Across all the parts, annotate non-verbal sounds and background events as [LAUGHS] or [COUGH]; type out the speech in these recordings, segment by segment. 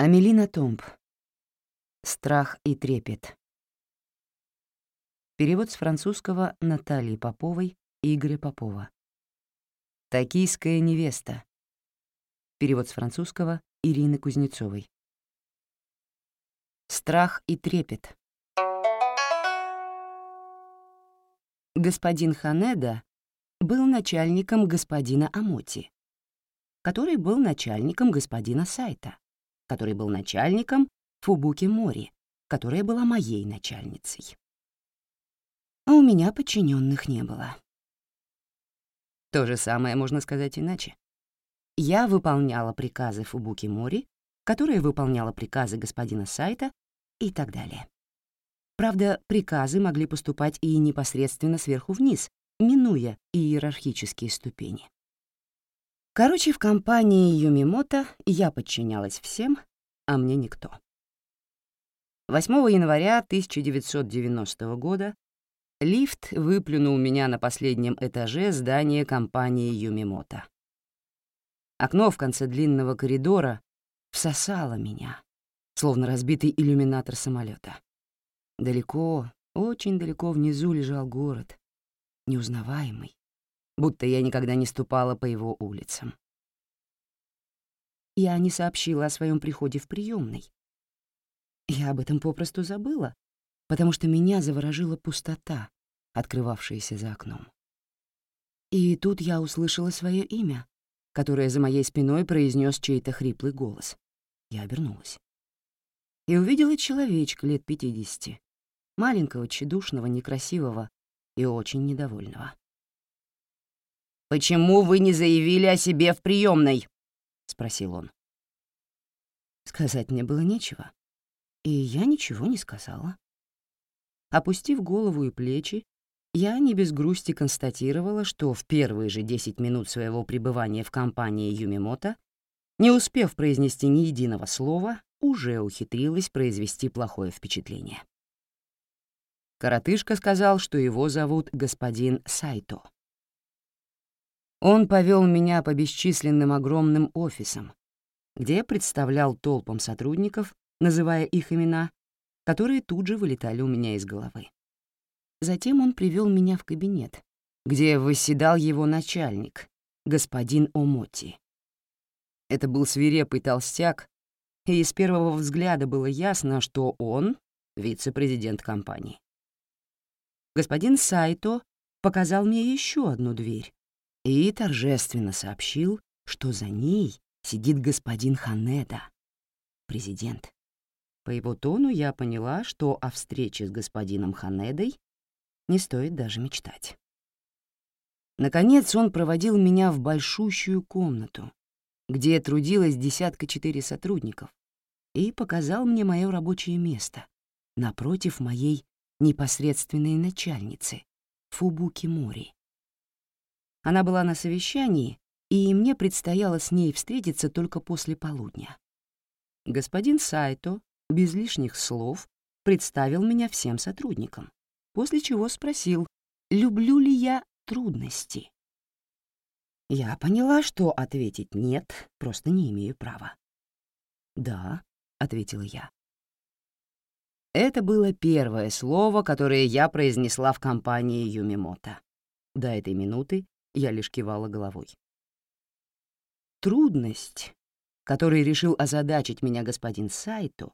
Амелина Томб. Страх и трепет. Перевод с французского Натальи Поповой Игоря Попова. «Токийская невеста». Перевод с французского Ирины Кузнецовой. Страх и трепет. Господин Ханеда был начальником господина Амоти, который был начальником господина Сайта который был начальником Фубуки Мори, которая была моей начальницей. А у меня подчиненных не было. То же самое можно сказать иначе. Я выполняла приказы Фубуки Мори, которая выполняла приказы господина Сайта и так далее. Правда, приказы могли поступать и непосредственно сверху вниз, минуя иерархические ступени. Короче, в компании Юмимото я подчинялась всем, а мне никто. 8 января 1990 года лифт выплюнул меня на последнем этаже здания компании Юмимото. Окно в конце длинного коридора всосало меня, словно разбитый иллюминатор самолета. Далеко, очень далеко внизу лежал город, неузнаваемый, будто я никогда не ступала по его улицам. Я не сообщила о своем приходе в приемной. Я об этом попросту забыла, потому что меня заворожила пустота, открывавшаяся за окном. И тут я услышала свое имя, которое за моей спиной произнес чей-то хриплый голос. Я обернулась. И увидела человечка лет пятидесяти, маленького, тщедушного, некрасивого и очень недовольного. «Почему вы не заявили о себе в приемной? спросил он. Сказать мне было нечего, и я ничего не сказала. Опустив голову и плечи, я не без грусти констатировала, что в первые же 10 минут своего пребывания в компании Юмимото, не успев произнести ни единого слова, уже ухитрилась произвести плохое впечатление. Коротышка сказал, что его зовут господин Сайто. Он повел меня по бесчисленным огромным офисам, где представлял толпам сотрудников, называя их имена, которые тут же вылетали у меня из головы. Затем он привел меня в кабинет, где восседал его начальник, господин Омоти. Это был свирепый толстяк, и с первого взгляда было ясно, что он — вице-президент компании. Господин Сайто показал мне еще одну дверь, и торжественно сообщил, что за ней сидит господин Ханеда, президент. По его тону я поняла, что о встрече с господином Ханедой не стоит даже мечтать. Наконец он проводил меня в большущую комнату, где трудилось десятка четыре сотрудников, и показал мне мое рабочее место напротив моей непосредственной начальницы, Фубуки Мори. Она была на совещании, и мне предстояло с ней встретиться только после полудня. Господин Сайто, без лишних слов, представил меня всем сотрудникам, после чего спросил, люблю ли я трудности. Я поняла, что ответить «нет» просто не имею права. «Да», — ответила я. Это было первое слово, которое я произнесла в компании Юмимото. До этой минуты я лишь кивала головой. Трудность, которой решил озадачить меня господин Сайто,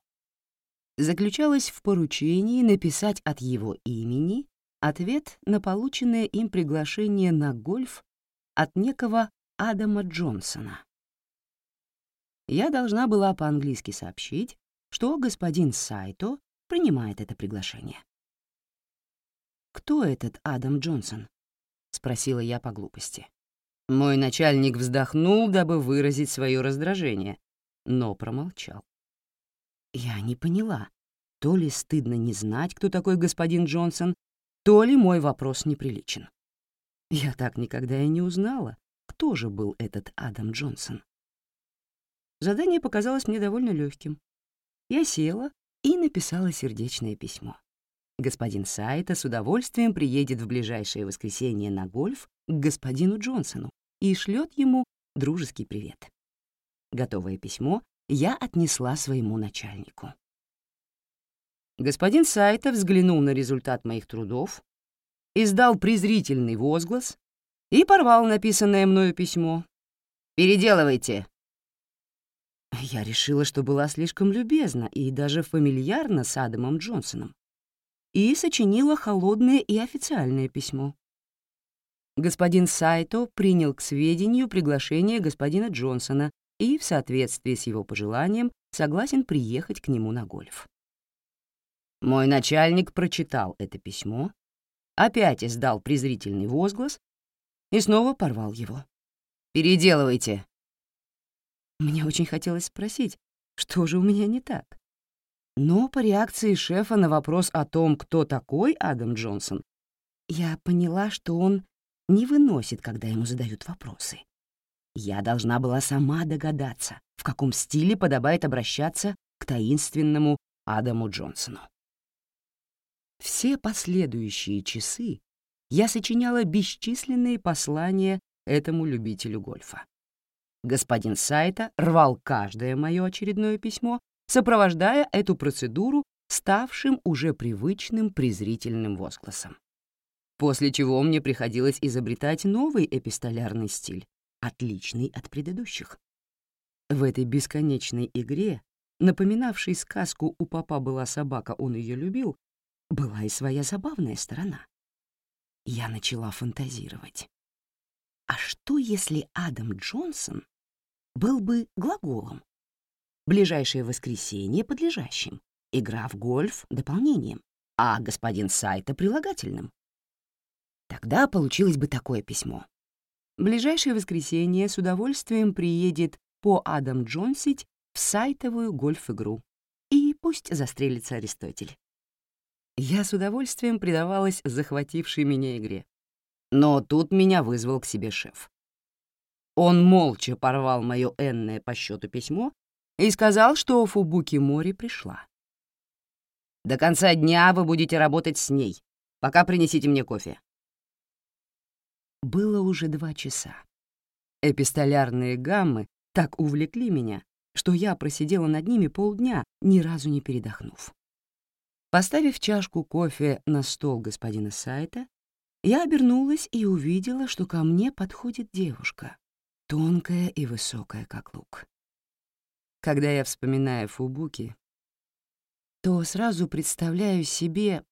заключалась в поручении написать от его имени ответ на полученное им приглашение на гольф от некого Адама Джонсона. Я должна была по-английски сообщить, что господин Сайто принимает это приглашение. «Кто этот Адам Джонсон?» — спросила я по глупости. Мой начальник вздохнул, дабы выразить свое раздражение, но промолчал. Я не поняла, то ли стыдно не знать, кто такой господин Джонсон, то ли мой вопрос неприличен. Я так никогда и не узнала, кто же был этот Адам Джонсон. Задание показалось мне довольно легким. Я села и написала сердечное письмо. Господин Сайта с удовольствием приедет в ближайшее воскресенье на гольф к господину Джонсону и шлет ему дружеский привет. Готовое письмо я отнесла своему начальнику. Господин Сайта взглянул на результат моих трудов, издал презрительный возглас и порвал написанное мною письмо. «Переделывайте!» Я решила, что была слишком любезна и даже фамильярна с Адамом Джонсоном, и сочинила холодное и официальное письмо. Господин Сайто принял к сведению приглашение господина Джонсона и, в соответствии с его пожеланием, согласен приехать к нему на гольф. Мой начальник прочитал это письмо, опять издал презрительный возглас и снова порвал его. «Переделывайте!» Мне очень хотелось спросить, что же у меня не так. Но по реакции шефа на вопрос о том, кто такой Адам Джонсон, я поняла, что он не выносит, когда ему задают вопросы. Я должна была сама догадаться, в каком стиле подобает обращаться к таинственному Адаму Джонсону. Все последующие часы я сочиняла бесчисленные послания этому любителю гольфа. Господин Сайта рвал каждое мое очередное письмо, сопровождая эту процедуру ставшим уже привычным презрительным возгласом. После чего мне приходилось изобретать новый эпистолярный стиль, отличный от предыдущих. В этой бесконечной игре, напоминавшей сказку «У папа была собака, он ее любил», была и своя забавная сторона. Я начала фантазировать. А что, если Адам Джонсон был бы глаголом? Ближайшее воскресенье — подлежащим, игра в гольф — дополнением, а господин Сайта — прилагательным. Тогда получилось бы такое письмо. Ближайшее воскресенье с удовольствием приедет по Адам Джонсить в сайтовую гольф-игру. И пусть застрелится Аристотель. Я с удовольствием предавалась захватившей меня игре. Но тут меня вызвал к себе шеф. Он молча порвал мое энное по счету письмо и сказал, что Фубуки Мори пришла. «До конца дня вы будете работать с ней. Пока принесите мне кофе». Было уже два часа. Эпистолярные гаммы так увлекли меня, что я просидела над ними полдня, ни разу не передохнув. Поставив чашку кофе на стол господина Сайта, я обернулась и увидела, что ко мне подходит девушка, тонкая и высокая, как лук. Когда я вспоминаю Фубуки, то сразу представляю себе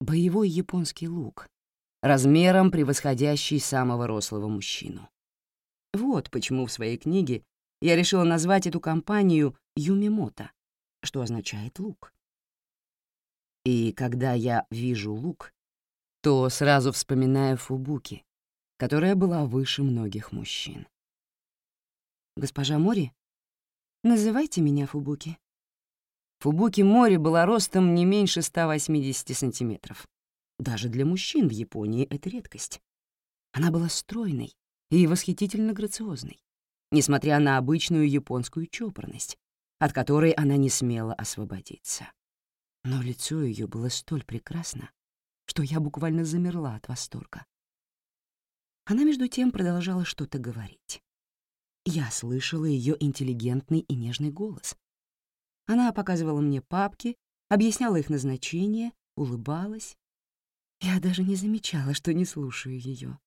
боевой японский лук, размером превосходящий самого рослого мужчину. Вот почему в своей книге я решила назвать эту компанию «Юмимото», что означает «лук». И когда я вижу лук, то сразу вспоминаю Фубуки, которая была выше многих мужчин. «Госпожа Мори, называйте меня Фубуки». Фубуки Мори была ростом не меньше 180 сантиметров. Даже для мужчин в Японии это редкость. Она была стройной и восхитительно грациозной, несмотря на обычную японскую чопорность, от которой она не смела освободиться. Но лицо ее было столь прекрасно, что я буквально замерла от восторга. Она между тем продолжала что-то говорить. Я слышала ее интеллигентный и нежный голос. Она показывала мне папки, объясняла их назначение, улыбалась. Я даже не замечала, что не слушаю ее.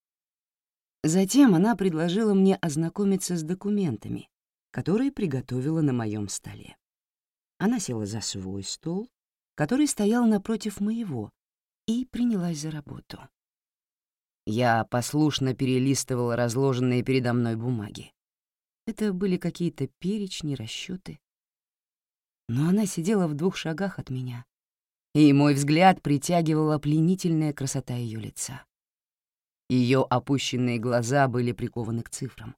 Затем она предложила мне ознакомиться с документами, которые приготовила на моем столе. Она села за свой стол, который стоял напротив моего, и принялась за работу. Я послушно перелистывала разложенные передо мной бумаги. Это были какие-то перечни, расчеты. Но она сидела в двух шагах от меня, и мой взгляд притягивала пленительная красота ее лица. Ее опущенные глаза были прикованы к цифрам,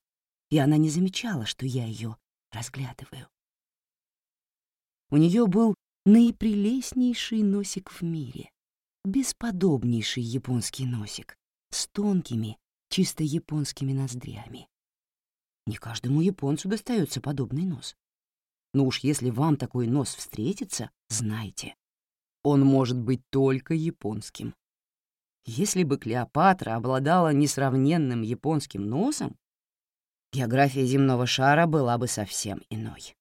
и она не замечала, что я ее разглядываю. У нее был наипрелестнейший носик в мире, бесподобнейший японский носик с тонкими, чисто японскими ноздрями. Не каждому японцу достается подобный нос. Но уж если вам такой нос встретится, знайте, он может быть только японским. Если бы Клеопатра обладала несравненным японским носом, география земного шара была бы совсем иной.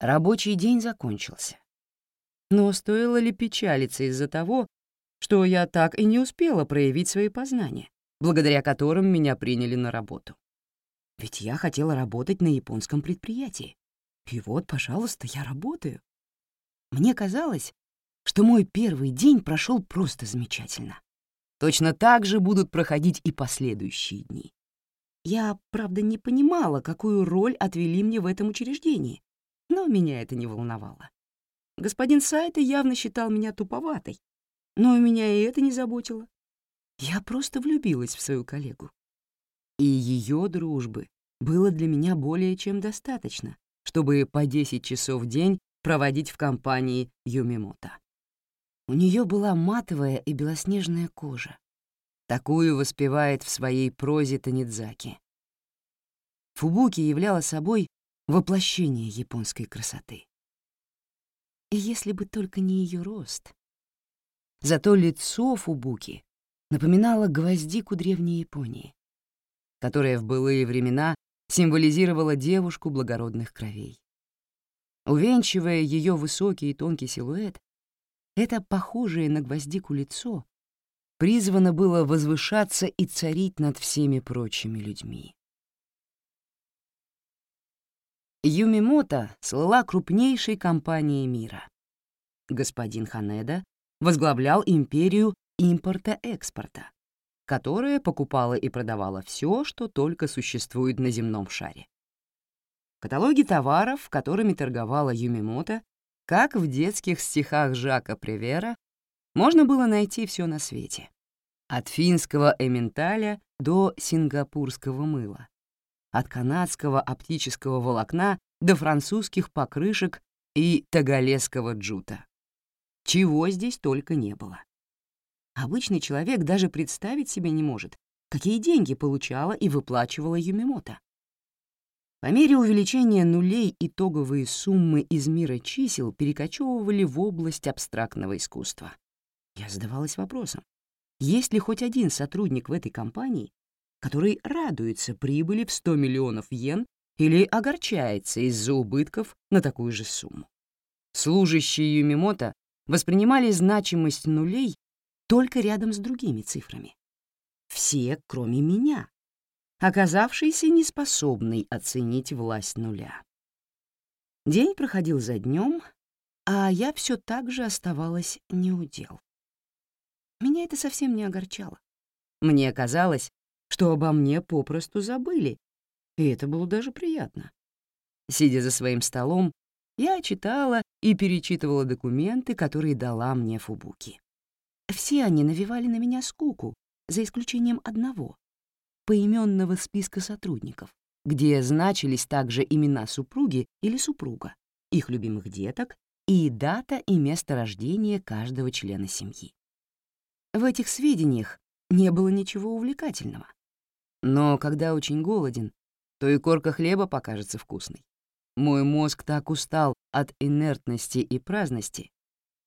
Рабочий день закончился. Но стоило ли печалиться из-за того, что я так и не успела проявить свои познания, благодаря которым меня приняли на работу? Ведь я хотела работать на японском предприятии. И вот, пожалуйста, я работаю. Мне казалось, что мой первый день прошел просто замечательно. Точно так же будут проходить и последующие дни. Я, правда, не понимала, какую роль отвели мне в этом учреждении, но меня это не волновало. Господин Сайта явно считал меня туповатой, но меня и это не заботило. Я просто влюбилась в свою коллегу. И ее дружбы было для меня более чем достаточно, чтобы по 10 часов в день проводить в компании Юмимото. У нее была матовая и белоснежная кожа. Такую воспевает в своей прозе Танидзаки. Фубуки являла собой воплощение японской красоты. И если бы только не ее рост. Зато лицо Фубуки напоминало гвоздику древней Японии, которая в былые времена символизировала девушку благородных кровей. Увенчивая ее высокий и тонкий силуэт, это похожее на гвоздику лицо призвано было возвышаться и царить над всеми прочими людьми. Юмимото слыла крупнейшей компанией мира. Господин Ханеда возглавлял империю импорта-экспорта, которая покупала и продавала все, что только существует на земном шаре. Каталоги товаров, которыми торговала Юмимото, как в детских стихах Жака Привера, можно было найти все на свете. От финского эменталя до сингапурского мыла, от канадского оптического волокна до французских покрышек и тагалесского джута. Чего здесь только не было. Обычный человек даже представить себе не может, какие деньги получала и выплачивала Юмимото. По мере увеличения нулей итоговые суммы из мира чисел перекочевывали в область абстрактного искусства. Я задавалась вопросом, есть ли хоть один сотрудник в этой компании, который радуется прибыли в 100 миллионов йен или огорчается из-за убытков на такую же сумму. Служащие Юмимото воспринимали значимость нулей только рядом с другими цифрами. Все, кроме меня, оказавшейся неспособной оценить власть нуля. День проходил за днем, а я все так же оставалась неудел. Меня это совсем не огорчало. Мне казалось, что обо мне попросту забыли, и это было даже приятно. Сидя за своим столом, я читала и перечитывала документы, которые дала мне Фубуки. Все они навевали на меня скуку, за исключением одного — поименного списка сотрудников, где значились также имена супруги или супруга, их любимых деток и дата и место рождения каждого члена семьи. В этих сведениях не было ничего увлекательного. Но когда очень голоден, то и корка хлеба покажется вкусной. Мой мозг так устал от инертности и праздности,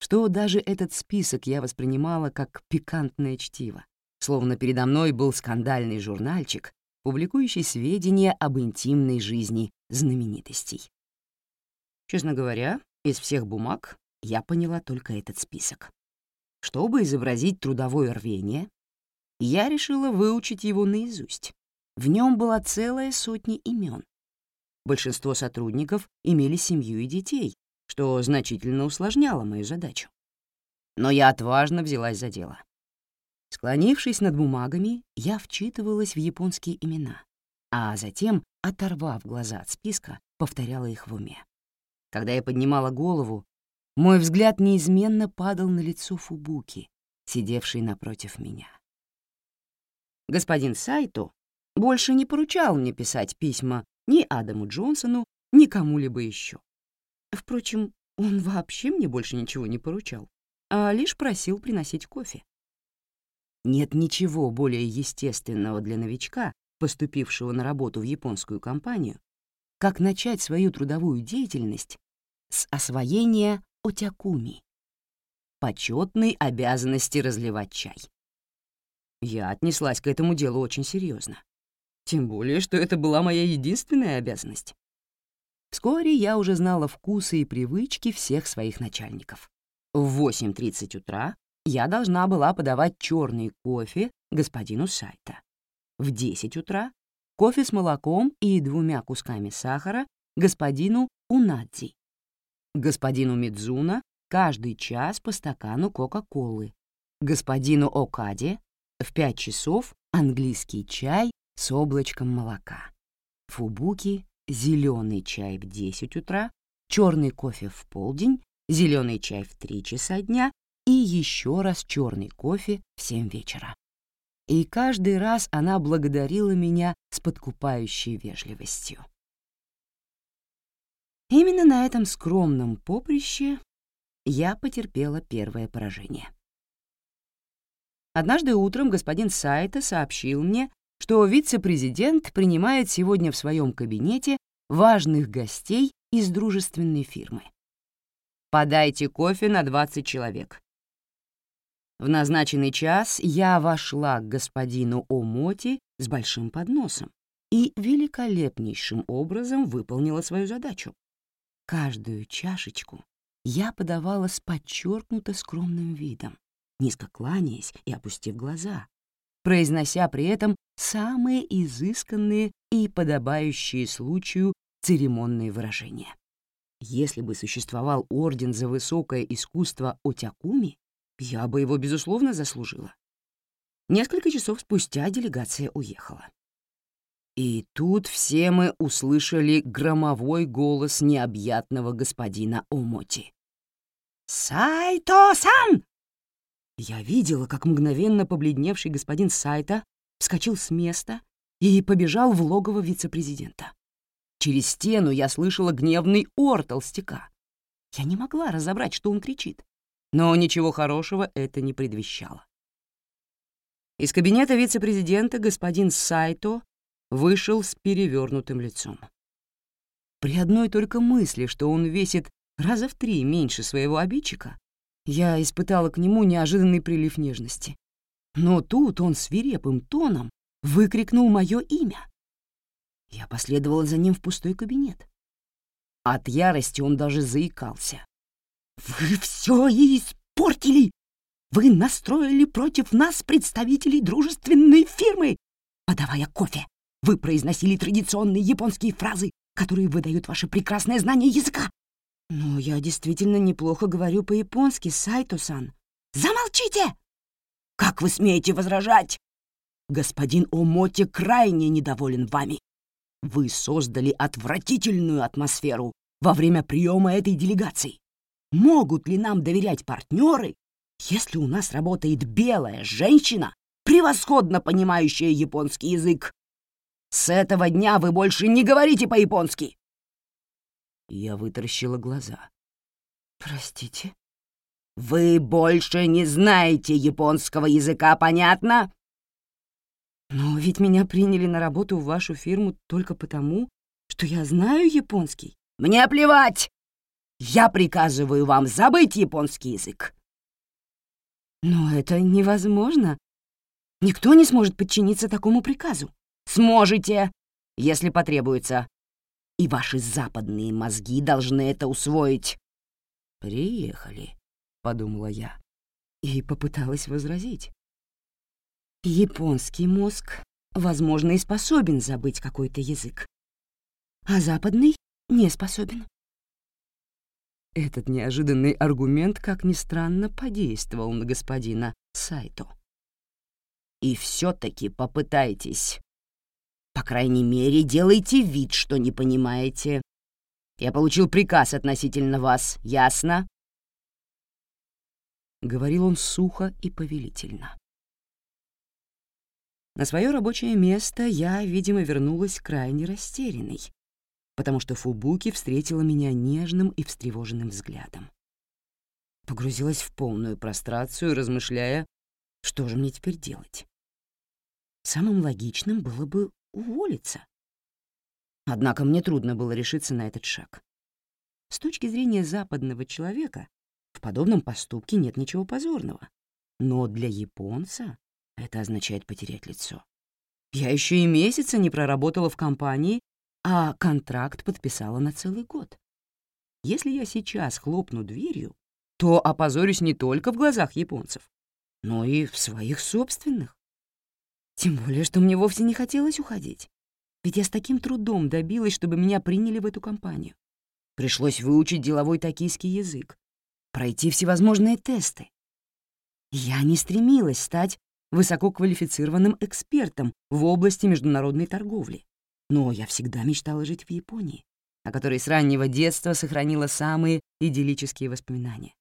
что даже этот список я воспринимала как пикантное чтиво, словно передо мной был скандальный журнальчик, публикующий сведения об интимной жизни знаменитостей. Честно говоря, из всех бумаг я поняла только этот список. Чтобы изобразить трудовое рвение, я решила выучить его наизусть. В нем была целая сотня имен. Большинство сотрудников имели семью и детей, что значительно усложняло мою задачу. Но я отважно взялась за дело. Склонившись над бумагами, я вчитывалась в японские имена, а затем, оторвав глаза от списка, повторяла их в уме. Когда я поднимала голову, мой взгляд неизменно падал на лицо Фубуки, сидевшей напротив меня. Господин Сайто больше не поручал мне писать письма ни Адаму Джонсону, ни кому-либо еще. Впрочем, он вообще мне больше ничего не поручал, а лишь просил приносить кофе. Нет ничего более естественного для новичка, поступившего на работу в японскую компанию, как начать свою трудовую деятельность с освоения отякуми — почетной обязанности разливать чай. Я отнеслась к этому делу очень серьезно. Тем более, что это была моя единственная обязанность. Вскоре я уже знала вкусы и привычки всех своих начальников. В 8.30 утра я должна была подавать черный кофе господину Сайта. В 10 утра — кофе с молоком и двумя кусками сахара господину Унадзи. Господину Мидзуна каждый час по стакану Кока-Колы. Господину Окаде в 5 часов английский чай с облачком молока. Фубуки — зеленый чай в 10 утра, черный кофе в полдень, зеленый чай в 3 часа дня и еще раз черный кофе в 7 вечера. И каждый раз она благодарила меня с подкупающей вежливостью. Именно на этом скромном поприще я потерпела первое поражение. Однажды утром господин Сайта сообщил мне, что вице-президент принимает сегодня в своем кабинете важных гостей из дружественной фирмы. «Подайте кофе на 20 человек. В назначенный час я вошла к господину Омоти с большим подносом и великолепнейшим образом выполнила свою задачу. Каждую чашечку я подавала с подчеркнуто скромным видом, низко кланяясь и опустив глаза, произнося при этом самые изысканные и подобающие случаю церемонные выражения. Если бы существовал орден за высокое искусство Отякуми, я бы его, безусловно, заслужила. Несколько часов спустя делегация уехала. И тут все мы услышали громовой голос необъятного господина Омоти. «Сайто-сан!» Я видела, как мгновенно побледневший господин Сайта вскочил с места и побежал в логово вице-президента. Через стену я слышала гневный ор толстяка. Я не могла разобрать, что он кричит но ничего хорошего это не предвещало. Из кабинета вице-президента господин Сайто вышел с перевернутым лицом. При одной только мысли, что он весит раза в три меньше своего обидчика, я испытала к нему неожиданный прилив нежности. Но тут он свирепым тоном выкрикнул мое имя. Я последовала за ним в пустой кабинет. От ярости он даже заикался. «Вы все испортили! Вы настроили против нас представителей дружественной фирмы! Подавая кофе, вы произносили традиционные японские фразы, которые выдают ваше прекрасное знание языка. Но я действительно неплохо говорю по-японски, Сайто-сан. Замолчите! Как вы смеете возражать? Господин Омоти крайне недоволен вами. Вы создали отвратительную атмосферу во время приема этой делегации. Могут ли нам доверять партнеры, если у нас работает белая женщина, превосходно понимающая японский язык? С этого дня вы больше не говорите по-японски!» Я вытаращила глаза. «Простите?» «Вы больше не знаете японского языка, понятно?» «Но ведь меня приняли на работу в вашу фирму только потому, что я знаю японский». «Мне плевать! Я приказываю вам забыть японский язык. Но это невозможно. Никто не сможет подчиниться такому приказу. Сможете, если потребуется. И ваши западные мозги должны это усвоить. Приехали, подумала я и попыталась возразить. Японский мозг, возможно, и способен забыть какой-то язык, а западный не способен. Этот неожиданный аргумент, как ни странно, подействовал на господина Сайто. «И все-таки попытайтесь. По крайней мере, делайте вид, что не понимаете. Я получил приказ относительно вас, ясно?» Говорил он сухо и повелительно. На свое рабочее место я, видимо, вернулась крайне растерянной, потому что Фубуки встретила меня нежным и встревоженным взглядом. Погрузилась в полную прострацию, размышляя, что же мне теперь делать. Самым логичным было бы уволиться. Однако мне трудно было решиться на этот шаг. С точки зрения западного человека в подобном поступке нет ничего позорного. Но для японца это означает потерять лицо. Я еще и месяца не проработала в компании, а контракт подписала на целый год. Если я сейчас хлопну дверью, то опозорюсь не только в глазах японцев, но и в своих собственных. Тем более, что мне вовсе не хотелось уходить. Ведь я с таким трудом добилась, чтобы меня приняли в эту компанию. Пришлось выучить деловой токийский язык, пройти всевозможные тесты. Я не стремилась стать высококвалифицированным экспертом в области международной торговли, но я всегда мечтала жить в Японии, о которой с раннего детства сохранила самые идиллические воспоминания.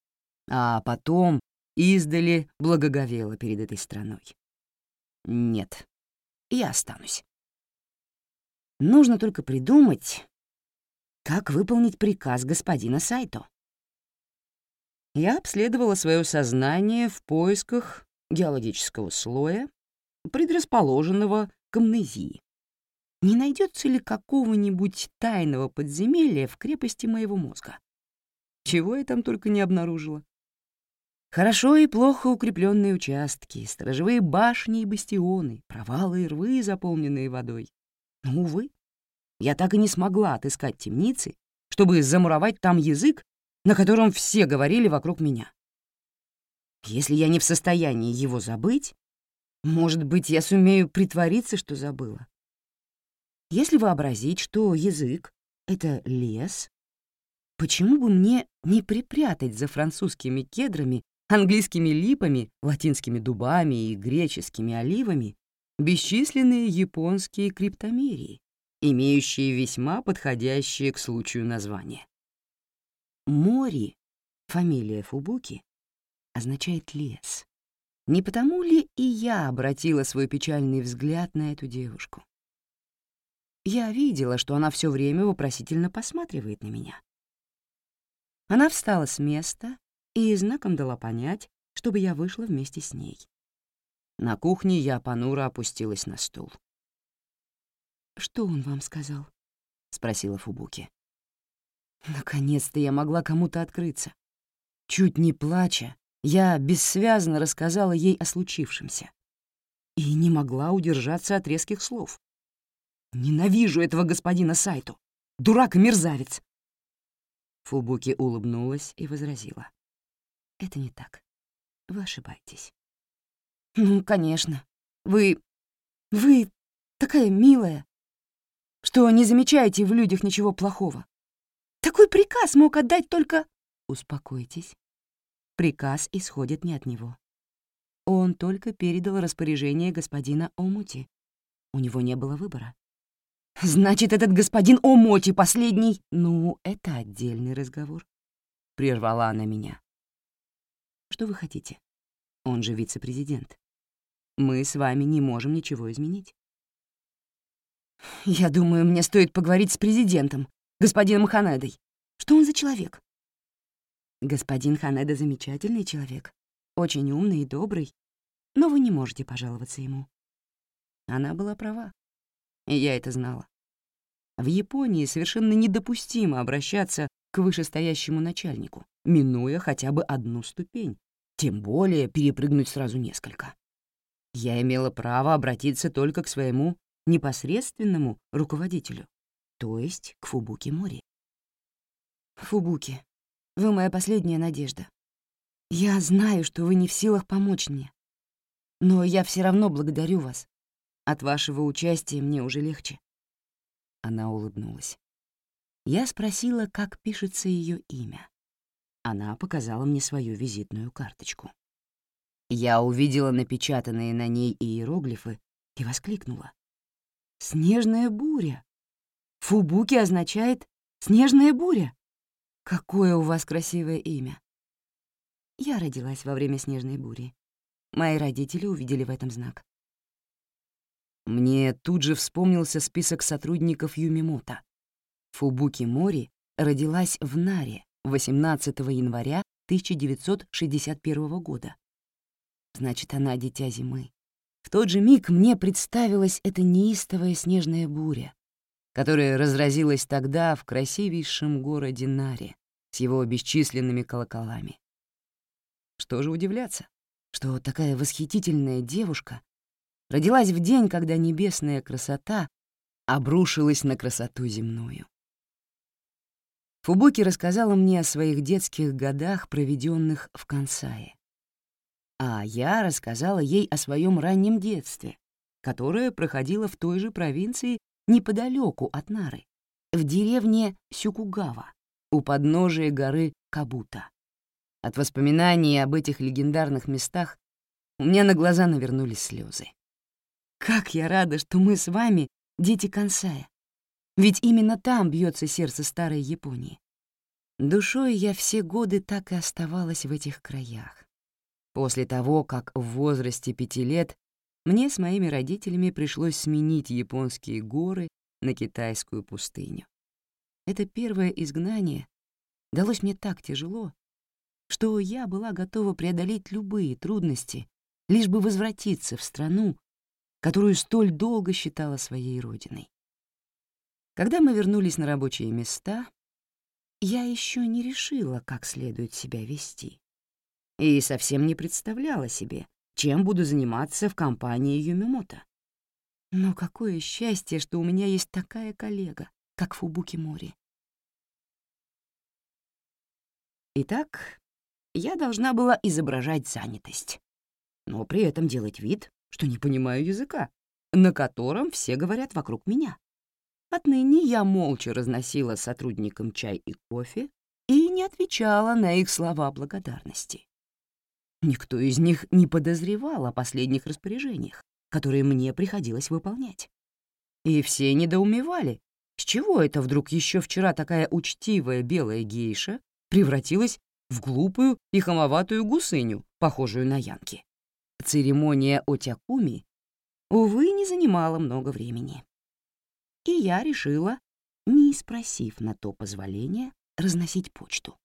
А потом издали благоговела перед этой страной. Нет, я останусь. Нужно только придумать, как выполнить приказ господина Сайто. Я обследовала свое сознание в поисках геологического слоя, предрасположенного к амнезии. Не найдется ли какого-нибудь тайного подземелья в крепости моего мозга? Чего я там только не обнаружила. Хорошо и плохо укрепленные участки, сторожевые башни и бастионы, провалы и рвы, заполненные водой. Но, увы, я так и не смогла отыскать темницы, чтобы замуровать там язык, на котором все говорили вокруг меня. Если я не в состоянии его забыть, может быть, я сумею притвориться, что забыла. Если вообразить, что язык — это лес, почему бы мне не припрятать за французскими кедрами английскими липами, латинскими дубами и греческими оливами бесчисленные японские криптомерии, имеющие весьма подходящие к случаю названия. Мори, фамилия Фубуки, означает лес. Не потому ли и я обратила свой печальный взгляд на эту девушку? Я видела, что она все время вопросительно посматривает на меня. Она встала с места и знаком дала понять, чтобы я вышла вместе с ней. На кухне я понуро опустилась на стул. «Что он вам сказал?» — спросила Фубуки. Наконец-то я могла кому-то открыться. Чуть не плача, я бессвязно рассказала ей о случившемся. И не могла удержаться от резких слов. «Ненавижу этого господина Сайту! Дурак и мерзавец!» Фубуки улыбнулась и возразила. Это не так. Вы ошибаетесь. Ну, конечно. Вы... вы такая милая, что не замечаете в людях ничего плохого. Такой приказ мог отдать только... Успокойтесь. Приказ исходит не от него. Он только передал распоряжение господина Омути. У него не было выбора. «Значит, этот господин Омоти последний...» «Ну, это отдельный разговор», — прервала она меня. Что вы хотите? Он же вице-президент. Мы с вами не можем ничего изменить. Я думаю, мне стоит поговорить с президентом, господином Ханедой. Что он за человек? Господин Ханеда замечательный человек, очень умный и добрый, но вы не можете пожаловаться ему. Она была права, и я это знала. В Японии совершенно недопустимо обращаться к вышестоящему начальнику, минуя хотя бы одну ступень, тем более перепрыгнуть сразу несколько. Я имела право обратиться только к своему непосредственному руководителю, то есть к Фубуки Мори. «Фубуки, вы моя последняя надежда. Я знаю, что вы не в силах помочь мне, но я все равно благодарю вас. От вашего участия мне уже легче». Она улыбнулась. Я спросила, как пишется ее имя. Она показала мне свою визитную карточку. Я увидела напечатанные на ней иероглифы и воскликнула. «Снежная буря! Фубуки означает «снежная буря». Какое у вас красивое имя!» Я родилась во время снежной бури. Мои родители увидели в этом знак. Мне тут же вспомнился список сотрудников Юмимото. Фубуки Мори родилась в Наре, 18 января 1961 года. Значит, она дитя зимы. В тот же миг мне представилась эта неистовая снежная буря, которая разразилась тогда в красивейшем городе Наре с его бесчисленными колоколами. Что же удивляться, что такая восхитительная девушка родилась в день, когда небесная красота обрушилась на красоту земную. Фубуки рассказала мне о своих детских годах, проведенных в Кансае. А я рассказала ей о своем раннем детстве, которое проходило в той же провинции неподалеку от Нары, в деревне Сюкугава, у подножия горы Кабута. От воспоминаний об этих легендарных местах у меня на глаза навернулись слезы. Как я рада, что мы с вами дети Кансая. Ведь именно там бьется сердце старой Японии. Душой я все годы так и оставалась в этих краях. После того, как в возрасте пяти лет мне с моими родителями пришлось сменить японские горы на китайскую пустыню. Это первое изгнание далось мне так тяжело, что я была готова преодолеть любые трудности, лишь бы возвратиться в страну, которую столь долго считала своей родиной. Когда мы вернулись на рабочие места, я еще не решила, как следует себя вести, и совсем не представляла себе, чем буду заниматься в компании Юмимото. Но какое счастье, что у меня есть такая коллега, как Фубуки Мори. Итак, я должна была изображать занятость, но при этом делать вид, что не понимаю языка, на котором все говорят вокруг меня. Отныне я молча разносила сотрудникам чай и кофе и не отвечала на их слова благодарности. Никто из них не подозревал о последних распоряжениях, которые мне приходилось выполнять. И все недоумевали, с чего это вдруг еще вчера такая учтивая белая гейша превратилась в глупую и хамоватую гусыню, похожую на Янки. Церемония отякуми, увы, не занимала много времени. И я решила, не спросив на то позволения, разносить почту.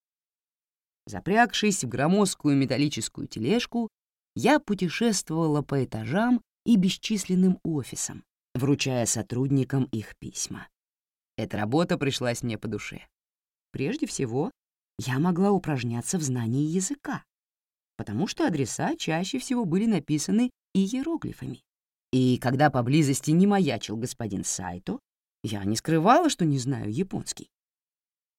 Запрягшись в громоздкую металлическую тележку, я путешествовала по этажам и бесчисленным офисам, вручая сотрудникам их письма. Эта работа пришлась мне по душе. Прежде всего, я могла упражняться в знании языка, потому что адреса чаще всего были написаны иероглифами. И когда поблизости не маячил господин Сайто, я не скрывала, что не знаю японский.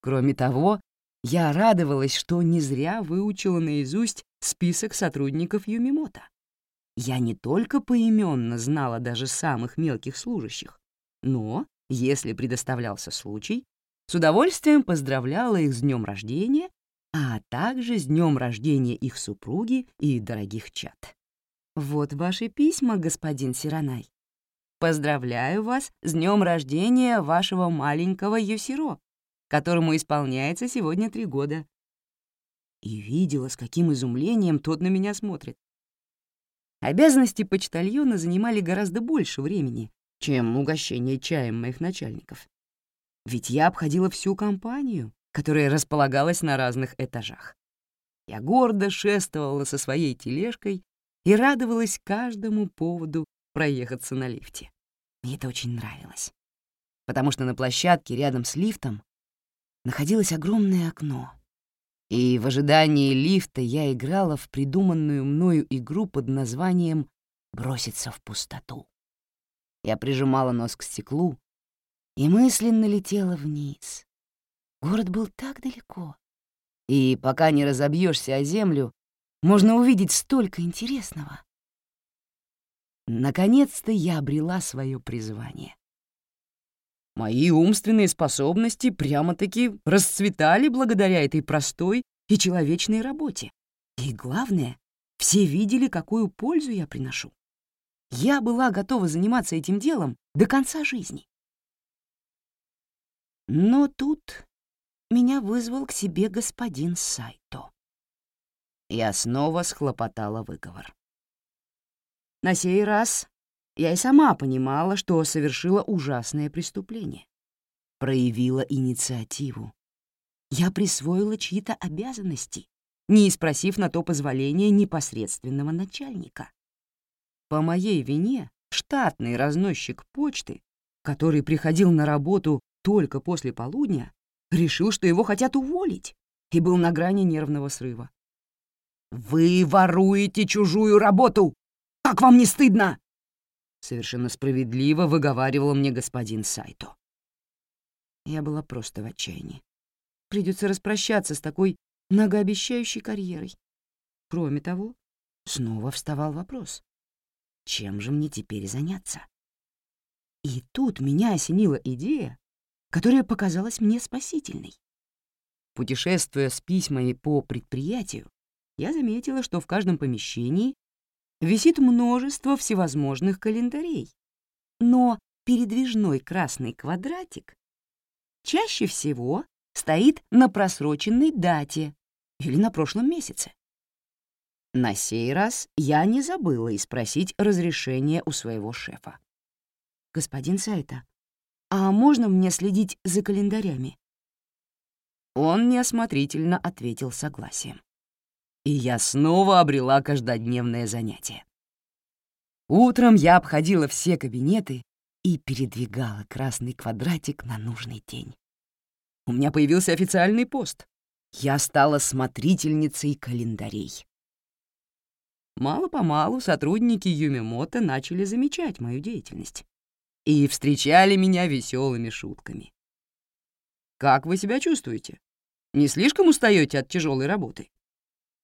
Кроме того, я радовалась, что не зря выучила наизусть список сотрудников Юмимото. Я не только поименно знала даже самых мелких служащих, но, если предоставлялся случай, с удовольствием поздравляла их с днем рождения, а также с днем рождения их супруги и дорогих чад. Вот ваши письма, господин Сиранай. Поздравляю вас с днем рождения вашего маленького Юсиро, которому исполняется сегодня три года. И видела, с каким изумлением тот на меня смотрит. Обязанности почтальона занимали гораздо больше времени, чем угощение чаем моих начальников. Ведь я обходила всю компанию, которая располагалась на разных этажах. Я гордо шествовала со своей тележкой и радовалась каждому поводу проехаться на лифте. Мне это очень нравилось, потому что на площадке рядом с лифтом находилось огромное окно, и в ожидании лифта я играла в придуманную мною игру под названием «Броситься в пустоту». Я прижимала нос к стеклу и мысленно летела вниз. Город был так далеко. И пока не разобьешься о землю, можно увидеть столько интересного. Наконец-то я обрела свое призвание. Мои умственные способности прямо-таки расцветали благодаря этой простой и человечной работе. И главное, все видели, какую пользу я приношу. Я была готова заниматься этим делом до конца жизни. Но тут меня вызвал к себе господин Сайто. Я снова схлопотала выговор. На сей раз я и сама понимала, что совершила ужасное преступление. Проявила инициативу. Я присвоила чьи-то обязанности, не спросив на то позволения непосредственного начальника. По моей вине штатный разносчик почты, который приходил на работу только после полудня, решил, что его хотят уволить, и был на грани нервного срыва. «Вы воруете чужую работу! Как вам не стыдно?» Совершенно справедливо выговаривал мне господин Сайто. Я была просто в отчаянии. Придется распрощаться с такой многообещающей карьерой. Кроме того, снова вставал вопрос. Чем же мне теперь заняться? И тут меня осенила идея, которая показалась мне спасительной. Путешествуя с письмами по предприятию, я заметила, что в каждом помещении висит множество всевозможных календарей. Но передвижной красный квадратик чаще всего стоит на просроченной дате или на прошлом месяце. На сей раз я не забыла и спросить разрешения у своего шефа. «Господин Сайта, а можно мне следить за календарями?» Он неосмотрительно ответил согласием. И я снова обрела каждодневное занятие. Утром я обходила все кабинеты и передвигала красный квадратик на нужный день. У меня появился официальный пост. Я стала смотрительницей календарей. Мало-помалу сотрудники Юмимото начали замечать мою деятельность и встречали меня веселыми шутками. «Как вы себя чувствуете? Не слишком устаете от тяжелой работы?»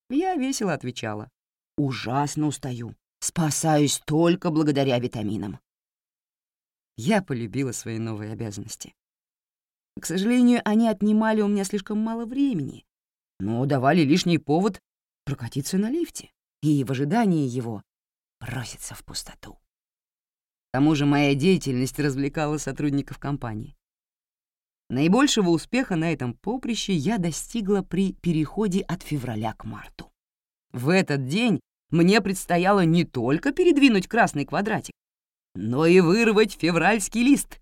Я весело отвечала. «Ужасно устаю. Спасаюсь только благодаря витаминам». Я полюбила свои новые обязанности. К сожалению, они отнимали у меня слишком мало времени, но давали лишний повод прокатиться на лифте и в ожидании его броситься в пустоту. К тому же моя деятельность развлекала сотрудников компании. Наибольшего успеха на этом поприще я достигла при переходе от февраля к марту. В этот день мне предстояло не только передвинуть красный квадратик, но и вырвать февральский лист.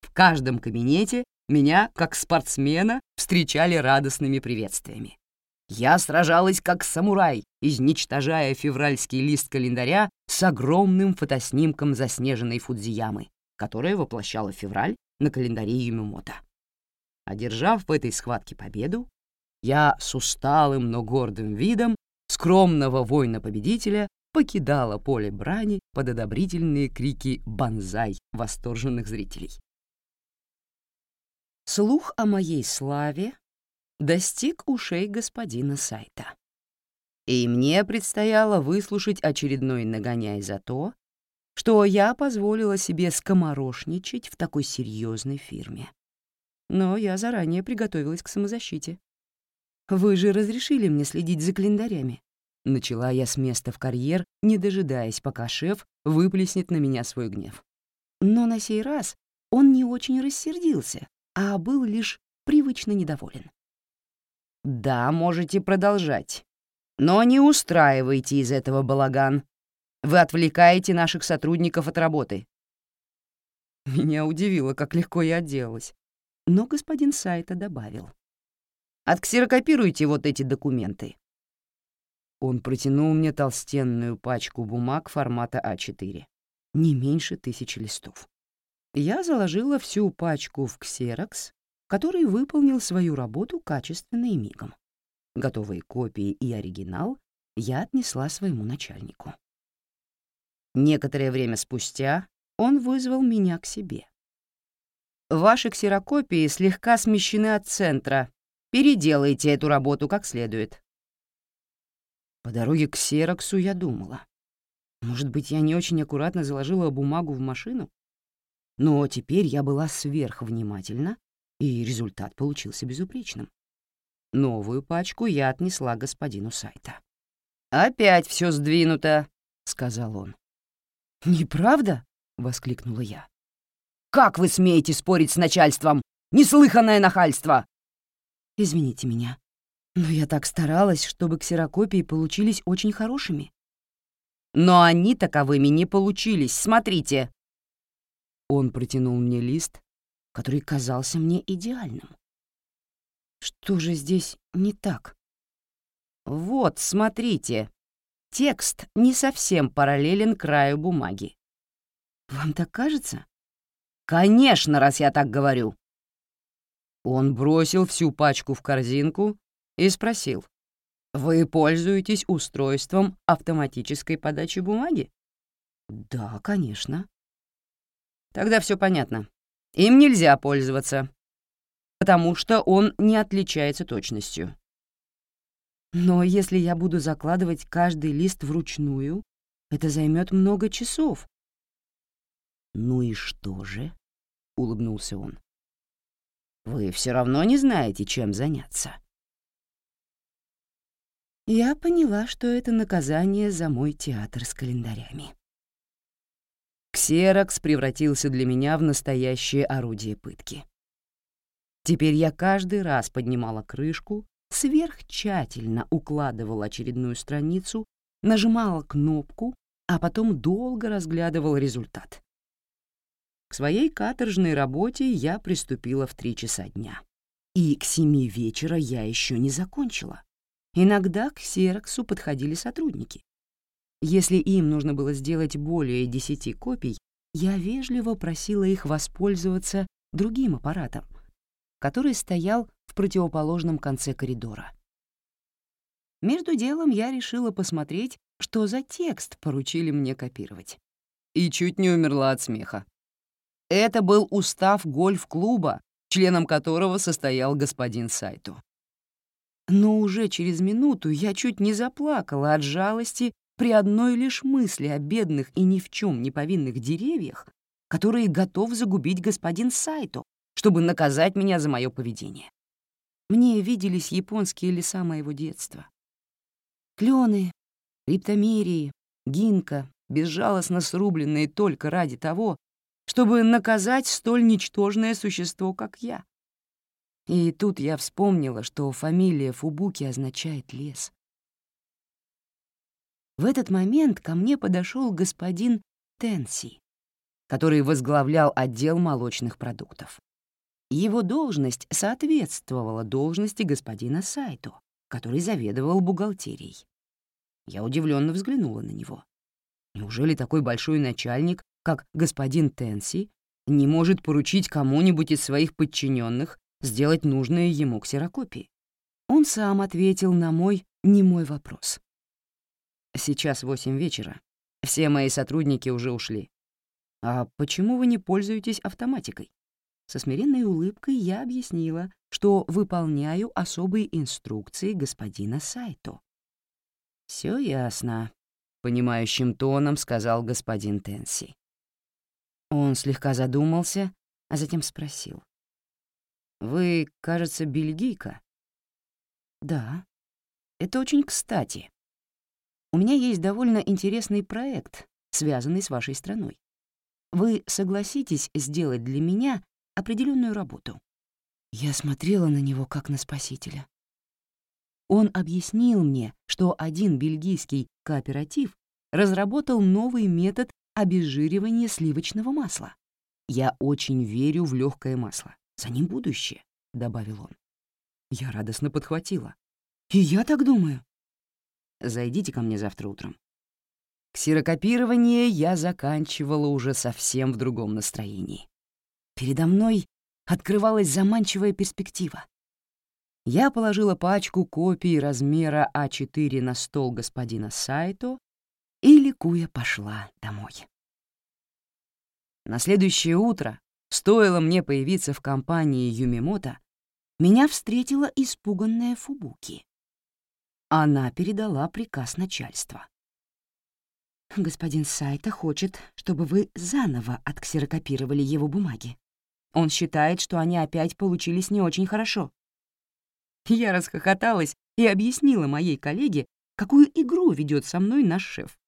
В каждом кабинете меня, как спортсмена, встречали радостными приветствиями. Я сражалась как самурай, изничтожая февральский лист календаря с огромным фотоснимком заснеженной Фудзиямы, которая воплощала февраль на календаре Юмимото. Одержав в этой схватке победу, я с усталым, но гордым видом скромного воина-победителя покидала поле брани под одобрительные крики «Бонзай!» восторженных зрителей. Слух о моей славе достиг ушей господина Сайта. И мне предстояло выслушать очередной нагоняй за то, что я позволила себе скоморошничать в такой серьезной фирме. Но я заранее приготовилась к самозащите. «Вы же разрешили мне следить за календарями?» Начала я с места в карьер, не дожидаясь, пока шеф выплеснет на меня свой гнев. Но на сей раз он не очень рассердился, а был лишь привычно недоволен. «Да, можете продолжать. Но не устраивайте из этого балаган. Вы отвлекаете наших сотрудников от работы». Меня удивило, как легко я отделалась. Но господин Сайта добавил. «Отксерокопируйте вот эти документы». Он протянул мне толстенную пачку бумаг формата А4, не меньше тысячи листов. Я заложила всю пачку в ксерокс, который выполнил свою работу качественно и мигом. Готовые копии и оригинал я отнесла своему начальнику. Некоторое время спустя он вызвал меня к себе. «Ваши ксерокопии слегка смещены от центра. Переделайте эту работу как следует». По дороге к ксероксу я думала. Может быть, я не очень аккуратно заложила бумагу в машину? Но теперь я была сверхвнимательна, и результат получился безупречным. Новую пачку я отнесла господину Сайта. «Опять все сдвинуто», — сказал он. «Неправда?» — воскликнула я. «Как вы смеете спорить с начальством? Неслыханное нахальство!» «Извините меня, но я так старалась, чтобы ксерокопии получились очень хорошими». «Но они таковыми не получились, смотрите!» Он протянул мне лист, который казался мне идеальным. Что же здесь не так? Вот, смотрите. Текст не совсем параллелен краю бумаги. Вам так кажется? Конечно, раз я так говорю. Он бросил всю пачку в корзинку и спросил. «Вы пользуетесь устройством автоматической подачи бумаги?» Да, конечно. Тогда все понятно. Им нельзя пользоваться, потому что он не отличается точностью. Но если я буду закладывать каждый лист вручную, это займет много часов. Ну и что же? улыбнулся он. Вы все равно не знаете, чем заняться. Я поняла, что это наказание за мой театр с календарями. Ксерокс превратился для меня в настоящее орудие пытки. Теперь я каждый раз поднимала крышку, сверхтщательно укладывала очередную страницу, нажимала кнопку, а потом долго разглядывал результат. К своей каторжной работе я приступила в три часа дня. И к семи вечера я еще не закончила. Иногда к Сероксу подходили сотрудники. Если им нужно было сделать более десяти копий, я вежливо просила их воспользоваться другим аппаратом, который стоял в противоположном конце коридора. Между делом я решила посмотреть, что за текст поручили мне копировать. И чуть не умерла от смеха. Это был устав гольф-клуба, членом которого состоял господин Сайту. Но уже через минуту я чуть не заплакала от жалости при одной лишь мысли о бедных и ни в чем не повинных деревьях, которые готов загубить господин Сайто, чтобы наказать меня за мое поведение. Мне виделись японские леса моего детства. Клены, криптомерии, гинка, безжалостно срубленные только ради того, чтобы наказать столь ничтожное существо, как я. И тут я вспомнила, что фамилия Фубуки означает «лес». В этот момент ко мне подошел господин Тенси, который возглавлял отдел молочных продуктов. Его должность соответствовала должности господина Сайто, который заведовал бухгалтерией. Я удивленно взглянула на него. Неужели такой большой начальник, как господин Тенси, не может поручить кому-нибудь из своих подчиненных сделать нужное ему ксерокопии? Он сам ответил на мой немой вопрос. Сейчас восемь вечера. Все мои сотрудники уже ушли. А почему вы не пользуетесь автоматикой? Со смиренной улыбкой я объяснила, что выполняю особые инструкции господина Сайто. Все ясно», — понимающим тоном сказал господин Тенси. Он слегка задумался, а затем спросил. «Вы, кажется, бельгийка?» «Да. Это очень кстати. У меня есть довольно интересный проект, связанный с вашей страной. Вы согласитесь сделать для меня определенную работу?» Я смотрела на него как на спасителя. Он объяснил мне, что один бельгийский кооператив разработал новый метод обезжиривания сливочного масла. Я очень верю в легкое масло. За ним будущее, — добавил он. Я радостно подхватила. И я так думаю. Зайдите ко мне завтра утром. Ксерокопирование я заканчивала уже совсем в другом настроении. Передо мной открывалась заманчивая перспектива. Я положила пачку копий размера А4 на стол господина Сайто и, ликуя, пошла домой. На следующее утро, стоило мне появиться в компании Юмимото, меня встретила испуганная Фубуки. Она передала приказ начальства. «Господин Сайта хочет, чтобы вы заново отксерокопировали его бумаги. Он считает, что они опять получились не очень хорошо». Я расхохоталась и объяснила моей коллеге, какую игру ведет со мной наш шеф.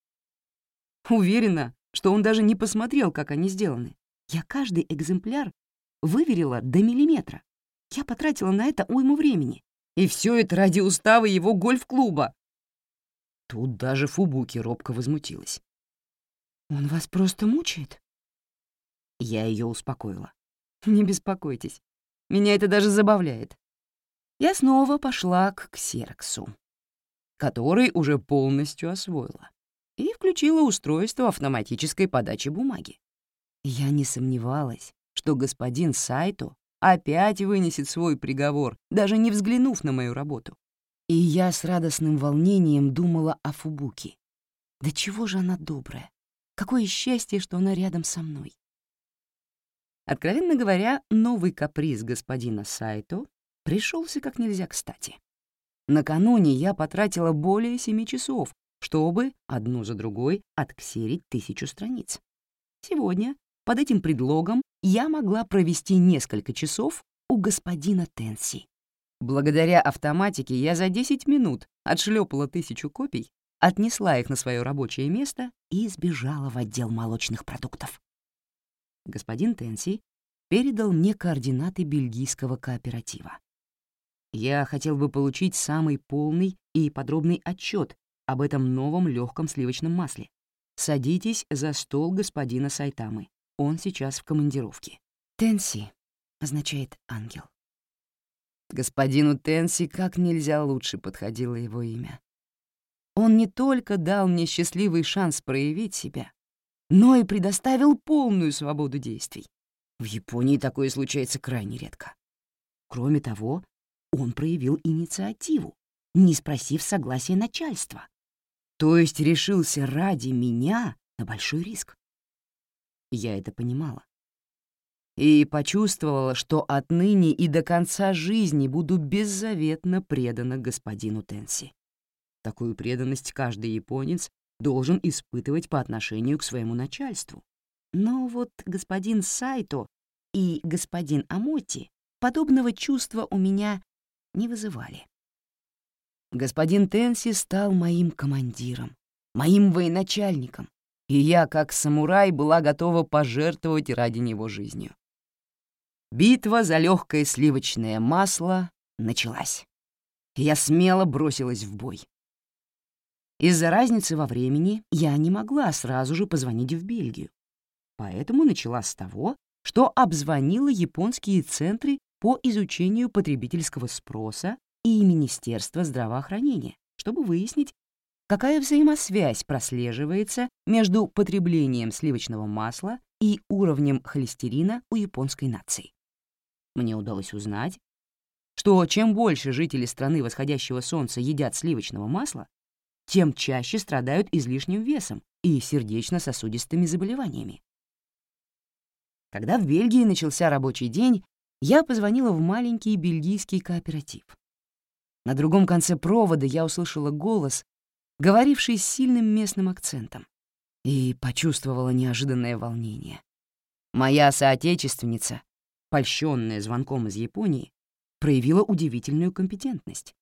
Уверена, что он даже не посмотрел, как они сделаны. Я каждый экземпляр выверила до миллиметра. Я потратила на это уйму времени. И все это ради устава его гольф-клуба. Тут даже Фубуки робко возмутилась. «Он вас просто мучает?» Я ее успокоила. [LAUGHS] «Не беспокойтесь, меня это даже забавляет». Я снова пошла к Ксероксу, который уже полностью освоила, и включила устройство автоматической подачи бумаги. Я не сомневалась, что господин Сайто опять вынесет свой приговор, даже не взглянув на мою работу. И я с радостным волнением думала о Фубуки. Да чего же она добрая? Какое счастье, что она рядом со мной. Откровенно говоря, новый каприз господина Сайто пришелся как нельзя кстати. Накануне я потратила более семи часов, чтобы одну за другой отксерить тысячу страниц. Сегодня, под этим предлогом, я могла провести несколько часов у господина Тенси. Благодаря автоматике я за 10 минут отшлепала тысячу копий, отнесла их на свое рабочее место и сбежала в отдел молочных продуктов. Господин Тенси передал мне координаты бельгийского кооператива. Я хотел бы получить самый полный и подробный отчет об этом новом легком сливочном масле. Садитесь за стол господина Сайтамы. Он сейчас в командировке. Тенси означает «ангел». Господину Тенси как нельзя лучше подходило его имя. Он не только дал мне счастливый шанс проявить себя, но и предоставил полную свободу действий. В Японии такое случается крайне редко. Кроме того, он проявил инициативу, не спросив согласия начальства. То есть решился ради меня на большой риск. Я это понимала. И почувствовала, что отныне и до конца жизни буду беззаветно предана господину Тенси. Такую преданность каждый японец должен испытывать по отношению к своему начальству. Но вот господин Сайто и господин Амоти подобного чувства у меня не вызывали. Господин Тенси стал моим командиром, моим военачальником, и я, как самурай, была готова пожертвовать ради него жизнью. Битва за легкое сливочное масло началась. Я смело бросилась в бой. Из-за разницы во времени я не могла сразу же позвонить в Бельгию, поэтому начала с того, что обзвонила японские центры по изучению потребительского спроса и Министерство здравоохранения, чтобы выяснить, какая взаимосвязь прослеживается между потреблением сливочного масла и уровнем холестерина у японской нации. Мне удалось узнать, что чем больше жители страны восходящего солнца едят сливочного масла, тем чаще страдают излишним весом и сердечно-сосудистыми заболеваниями. Когда в Бельгии начался рабочий день, я позвонила в маленький бельгийский кооператив. На другом конце провода я услышала голос, говоривший с сильным местным акцентом, и почувствовала неожиданное волнение. Моя соотечественница, польщенная звонком из Японии, проявила удивительную компетентность.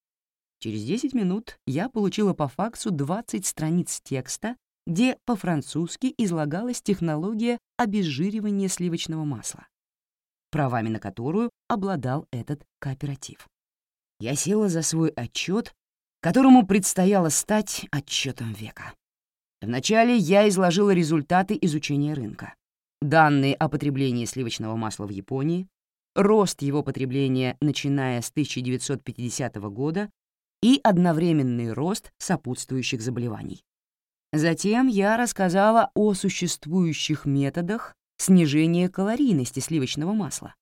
Через 10 минут я получила по факсу 20 страниц текста, где по-французски излагалась технология обезжиривания сливочного масла, правами на которую обладал этот кооператив я села за свой отчет, которому предстояло стать отчетом века. Вначале я изложила результаты изучения рынка, данные о потреблении сливочного масла в Японии, рост его потребления, начиная с 1950 года, и одновременный рост сопутствующих заболеваний. Затем я рассказала о существующих методах снижения калорийности сливочного масла,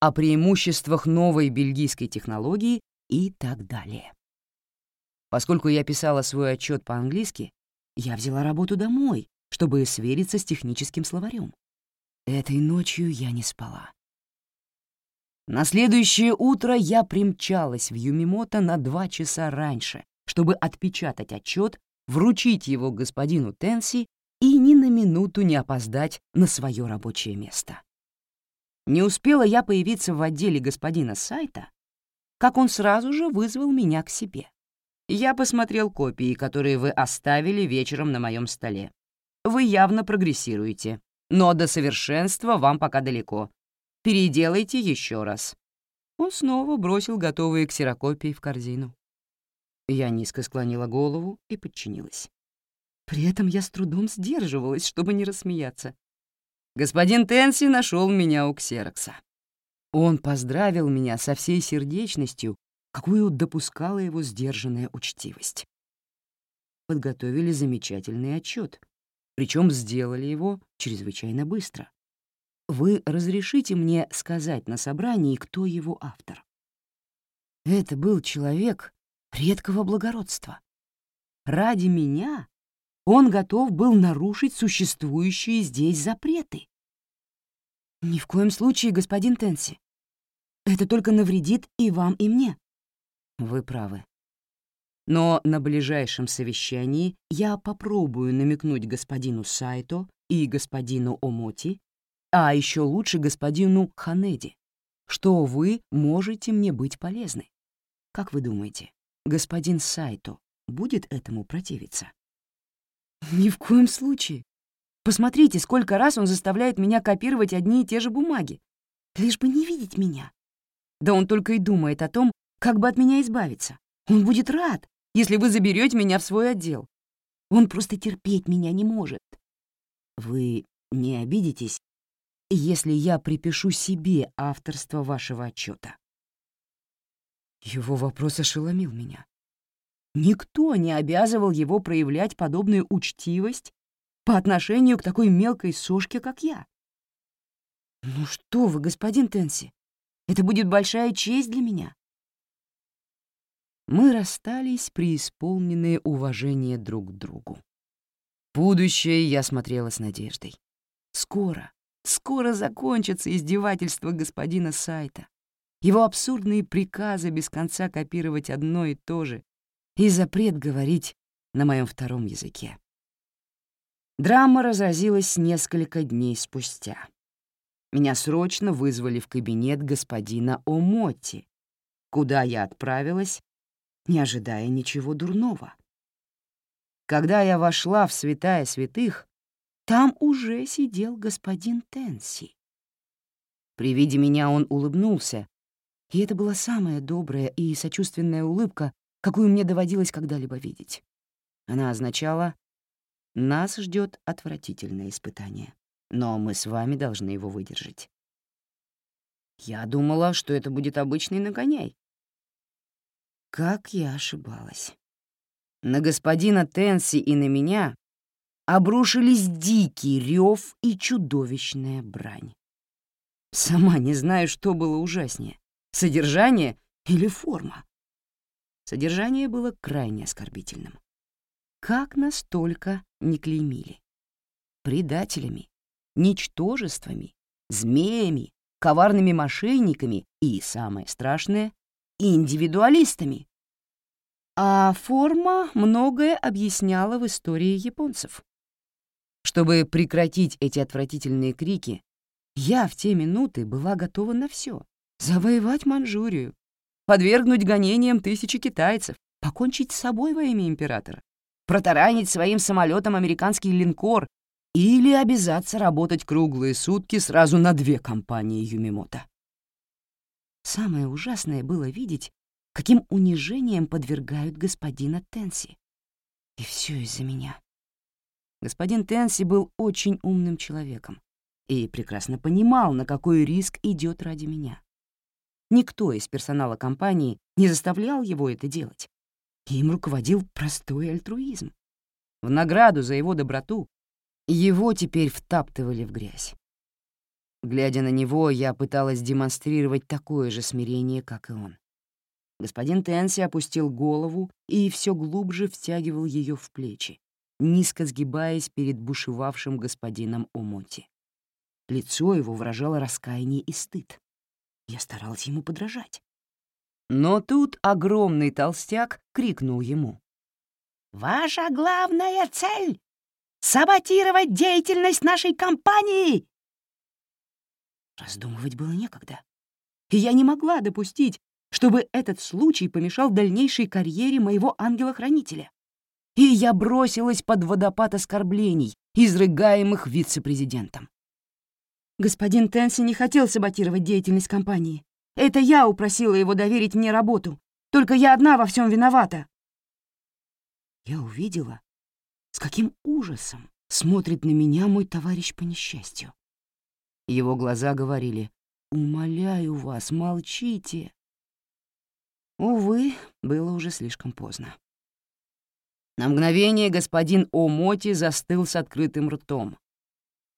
о преимуществах новой бельгийской технологии и так далее. Поскольку я писала свой отчет по-английски, я взяла работу домой, чтобы свериться с техническим словарем. Этой ночью я не спала. На следующее утро я примчалась в Юмимото на два часа раньше, чтобы отпечатать отчет, вручить его господину Тенси и ни на минуту не опоздать на свое рабочее место. Не успела я появиться в отделе господина Сайта, как он сразу же вызвал меня к себе. Я посмотрел копии, которые вы оставили вечером на моем столе. Вы явно прогрессируете, но до совершенства вам пока далеко. Переделайте еще раз. Он снова бросил готовые ксерокопии в корзину. Я низко склонила голову и подчинилась. При этом я с трудом сдерживалась, чтобы не рассмеяться. Господин Тенси нашел меня у ксерокса. Он поздравил меня со всей сердечностью, какую допускала его сдержанная учтивость. Подготовили замечательный отчет, причем сделали его чрезвычайно быстро. Вы разрешите мне сказать на собрании, кто его автор? Это был человек редкого благородства. Ради меня он готов был нарушить существующие здесь запреты. «Ни в коем случае, господин Тенси. Это только навредит и вам, и мне». «Вы правы. Но на ближайшем совещании я попробую намекнуть господину Сайто и господину Омоти, а еще лучше господину Ханеди, что вы можете мне быть полезны. Как вы думаете, господин Сайто будет этому противиться?» «Ни в коем случае. Посмотрите, сколько раз он заставляет меня копировать одни и те же бумаги, лишь бы не видеть меня. Да он только и думает о том, как бы от меня избавиться. Он будет рад, если вы заберете меня в свой отдел. Он просто терпеть меня не может. Вы не обидитесь, если я припишу себе авторство вашего отчета? Его вопрос ошеломил меня. Никто не обязывал его проявлять подобную учтивость по отношению к такой мелкой сошке, как я. «Ну что вы, господин Тенси, это будет большая честь для меня». Мы расстались преисполненные уважения друг к другу. Будущее я смотрела с надеждой. Скоро, скоро закончится издевательство господина Сайта. Его абсурдные приказы без конца копировать одно и то же, и запрет говорить на моем втором языке. Драма разразилась несколько дней спустя. Меня срочно вызвали в кабинет господина Омотти, куда я отправилась, не ожидая ничего дурного. Когда я вошла в святая святых, там уже сидел господин Тенси. При виде меня он улыбнулся, и это была самая добрая и сочувственная улыбка, какую мне доводилось когда-либо видеть. Она означала «Нас ждет отвратительное испытание, но мы с вами должны его выдержать». Я думала, что это будет обычный нагоняй. Как я ошибалась. На господина Тенси и на меня обрушились дикий рев и чудовищная брань. Сама не знаю, что было ужаснее — содержание или форма. Содержание было крайне оскорбительным. Как настолько не клеймили? Предателями, ничтожествами, змеями, коварными мошенниками и, самое страшное, индивидуалистами. А форма многое объясняла в истории японцев. Чтобы прекратить эти отвратительные крики, я в те минуты была готова на все: завоевать Манчжурию, подвергнуть гонениям тысячи китайцев, покончить с собой во имя императора, протаранить своим самолетом американский линкор или обязаться работать круглые сутки сразу на две компании Юмимото. Самое ужасное было видеть, каким унижением подвергают господина Тенси. И все из-за меня. Господин Тенси был очень умным человеком и прекрасно понимал, на какой риск идет ради меня. Никто из персонала компании не заставлял его это делать. Им руководил простой альтруизм. В награду за его доброту его теперь втаптывали в грязь. Глядя на него, я пыталась демонстрировать такое же смирение, как и он. Господин Тенси опустил голову и все глубже втягивал ее в плечи, низко сгибаясь перед бушевавшим господином Омоти. Лицо его выражало раскаяние и стыд. Я старалась ему подражать. Но тут огромный толстяк крикнул ему. «Ваша главная цель — саботировать деятельность нашей компании!» Раздумывать было некогда. И я не могла допустить, чтобы этот случай помешал дальнейшей карьере моего ангела-хранителя. И я бросилась под водопад оскорблений, изрыгаемых вице-президентом. Господин Тенси не хотел саботировать деятельность компании. Это я упросила его доверить мне работу. Только я одна во всем виновата. Я увидела, с каким ужасом смотрит на меня мой товарищ по несчастью. Его глаза говорили «Умоляю вас, молчите». Увы, было уже слишком поздно. На мгновение господин Омоти застыл с открытым ртом,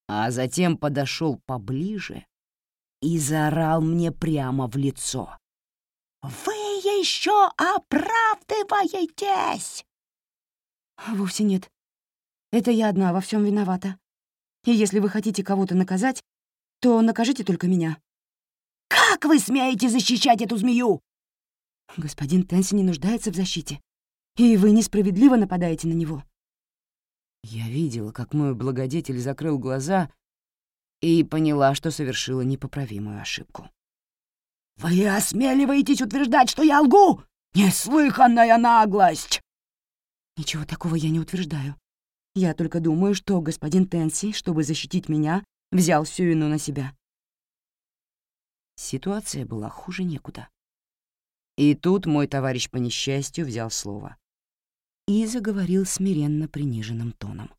а затем подошел поближе и заорал мне прямо в лицо. «Вы еще оправдываетесь!» «Вовсе нет. Это я одна во всем виновата. И если вы хотите кого-то наказать, то накажите только меня». «Как вы смеете защищать эту змею?» «Господин Тенси не нуждается в защите, и вы несправедливо нападаете на него». Я видела, как мой благодетель закрыл глаза и поняла, что совершила непоправимую ошибку. «Вы осмеливаетесь утверждать, что я лгу? Неслыханная наглость!» «Ничего такого я не утверждаю. Я только думаю, что господин Тенси, чтобы защитить меня, взял всю вину на себя». Ситуация была хуже некуда. И тут мой товарищ по несчастью взял слово. И заговорил смиренно приниженным тоном.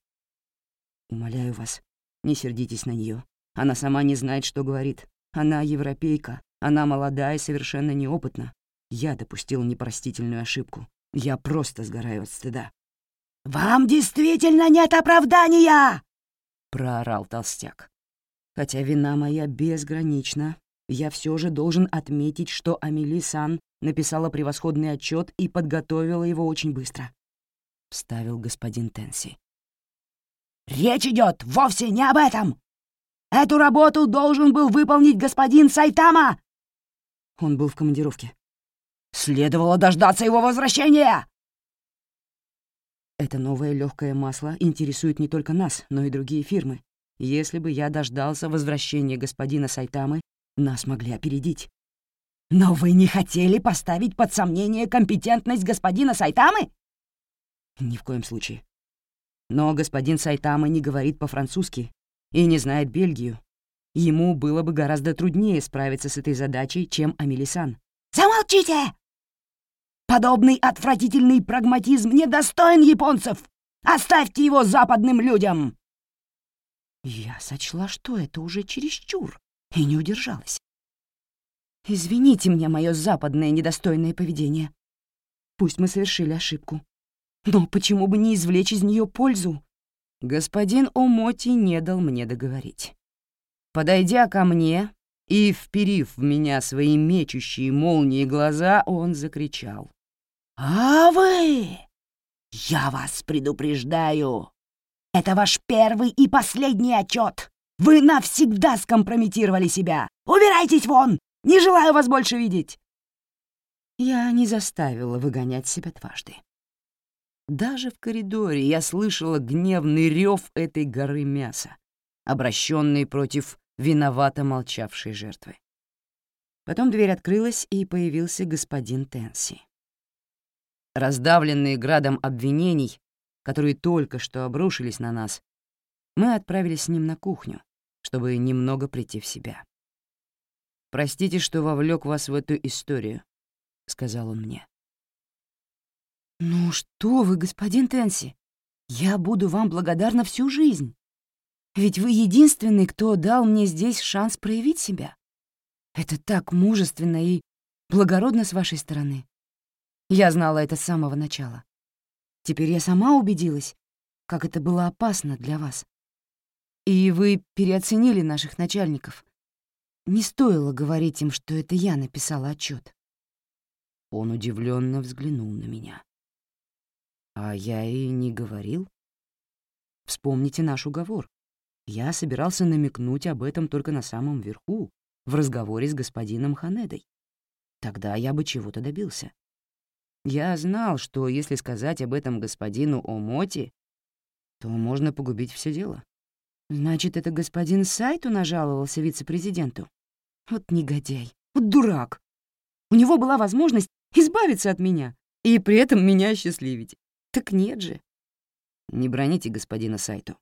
«Умоляю вас, не сердитесь на нее. Она сама не знает, что говорит. Она европейка, она молода и совершенно неопытна. Я допустил непростительную ошибку. Я просто сгораю от стыда. «Вам действительно нет оправдания!» — проорал толстяк. Хотя вина моя безгранична, я все же должен отметить, что Амели Сан написала превосходный отчет и подготовила его очень быстро. Вставил господин Тенси. «Речь идет вовсе не об этом! Эту работу должен был выполнить господин Сайтама!» Он был в командировке. «Следовало дождаться его возвращения!» Это новое легкое масло интересует не только нас, но и другие фирмы. Если бы я дождался возвращения господина Сайтамы, нас могли опередить. Но вы не хотели поставить под сомнение компетентность господина Сайтамы? Ни в коем случае. Но господин Сайтама не говорит по-французски и не знает Бельгию. Ему было бы гораздо труднее справиться с этой задачей, чем Амелисан. «Замолчите! Подобный отвратительный прагматизм недостоин японцев! Оставьте его западным людям!» Я сочла, что это уже чересчур, и не удержалась. «Извините мне мое западное недостойное поведение. Пусть мы совершили ошибку. Но почему бы не извлечь из нее пользу?» Господин Омоти не дал мне договорить. Подойдя ко мне и вперив в меня свои мечущие молнии глаза, он закричал. «А вы! Я вас предупреждаю! Это ваш первый и последний отчет! Вы навсегда скомпрометировали себя! Убирайтесь вон! Не желаю вас больше видеть!» Я не заставила выгонять себя дважды. Даже в коридоре я слышала гневный рев этой горы мяса, обращенный против виновато молчавшей жертвы. Потом дверь открылась, и появился господин Тенси. Раздавленные градом обвинений, которые только что обрушились на нас, мы отправились с ним на кухню, чтобы немного прийти в себя. «Простите, что вовлек вас в эту историю», — сказал он мне. «Ну что вы, господин Тенси, я буду вам благодарна всю жизнь. Ведь вы единственный, кто дал мне здесь шанс проявить себя. Это так мужественно и благородно с вашей стороны. Я знала это с самого начала. Теперь я сама убедилась, как это было опасно для вас. И вы переоценили наших начальников. Не стоило говорить им, что это я написала отчет. Он удивленно взглянул на меня. А я и не говорил. Вспомните наш уговор. Я собирался намекнуть об этом только на самом верху, в разговоре с господином Ханедой. Тогда я бы чего-то добился. Я знал, что если сказать об этом господину Омоти, то можно погубить все дело. Значит, это господин Сайту нажаловался вице-президенту? Вот негодяй, вот дурак. У него была возможность избавиться от меня и при этом меня счастливить. Так нет же. Не броните господина Сайту.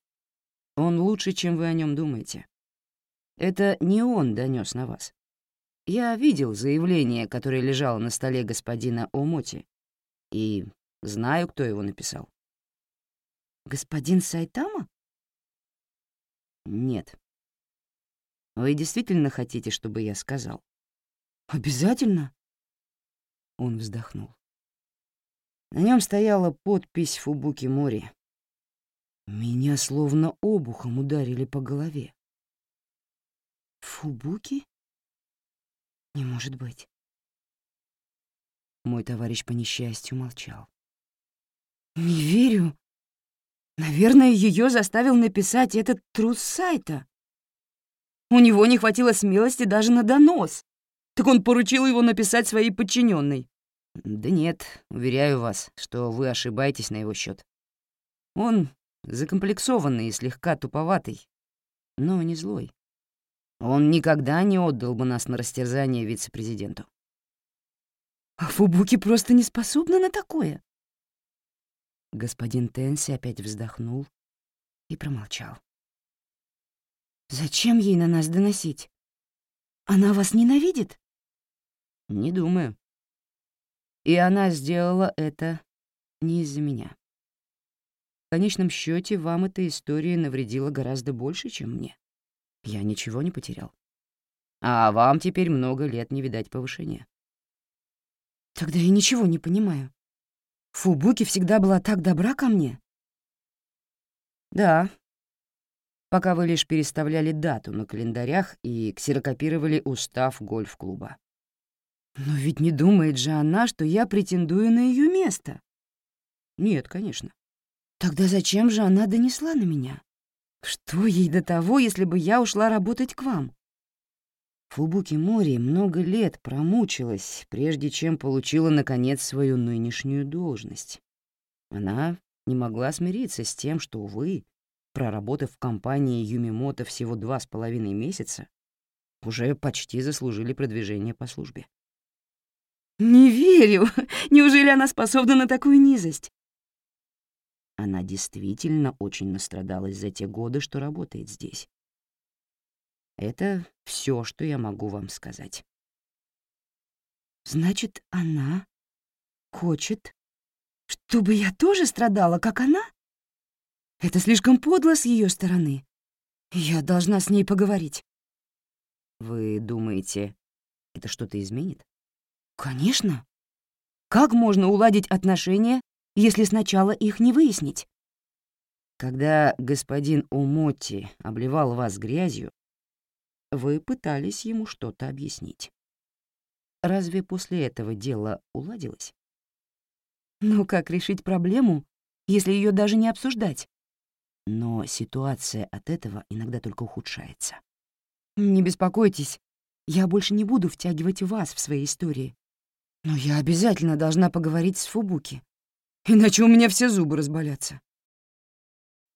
Он лучше, чем вы о нем думаете. Это не он донес на вас. Я видел заявление, которое лежало на столе господина Омоти, и знаю, кто его написал. Господин Сайтама? Нет. Вы действительно хотите, чтобы я сказал? Обязательно. Он вздохнул. На нем стояла подпись Фубуки Мори. Меня словно обухом ударили по голове. Фубуки? Не может быть. Мой товарищ по несчастью молчал. «Не верю. Наверное, ее заставил написать этот трус сайта. У него не хватило смелости даже на донос. Так он поручил его написать своей подчиненной. Да нет, уверяю вас, что вы ошибаетесь на его счет. Он закомплексованный и слегка туповатый, но не злой. Он никогда не отдал бы нас на растерзание вице-президенту. А Фубуки просто не способна на такое. Господин Тенси опять вздохнул и промолчал. «Зачем ей на нас доносить? Она вас ненавидит?» «Не думаю. И она сделала это не из-за меня. В конечном счете вам эта история навредила гораздо больше, чем мне. Я ничего не потерял. А вам теперь много лет не видать повышения. Тогда я ничего не понимаю. Фубуки всегда была так добра ко мне? Да. Пока вы лишь переставляли дату на календарях и ксерокопировали устав гольф-клуба. Но ведь не думает же она, что я претендую на ее место. Нет, конечно. Тогда зачем же она донесла на меня? Что ей до того, если бы я ушла работать к вам? Фубуки Мори много лет промучилась, прежде чем получила, наконец, свою нынешнюю должность. Она не могла смириться с тем, что вы, проработав в компании Юмимото всего два с половиной месяца, уже почти заслужили продвижение по службе. «Не верю! [LAUGHS] Неужели она способна на такую низость?» Она действительно очень настрадалась за те годы, что работает здесь. Это все, что я могу вам сказать. Значит, она хочет, чтобы я тоже страдала, как она? Это слишком подло с ее стороны. Я должна с ней поговорить. Вы думаете, это что-то изменит? Конечно. Как можно уладить отношения, если сначала их не выяснить? Когда господин Умотти обливал вас грязью, вы пытались ему что-то объяснить. Разве после этого дело уладилось? Ну как решить проблему, если ее даже не обсуждать? Но ситуация от этого иногда только ухудшается. Не беспокойтесь, я больше не буду втягивать вас в свои истории. Но я обязательно должна поговорить с Фубуки, иначе у меня все зубы разболятся.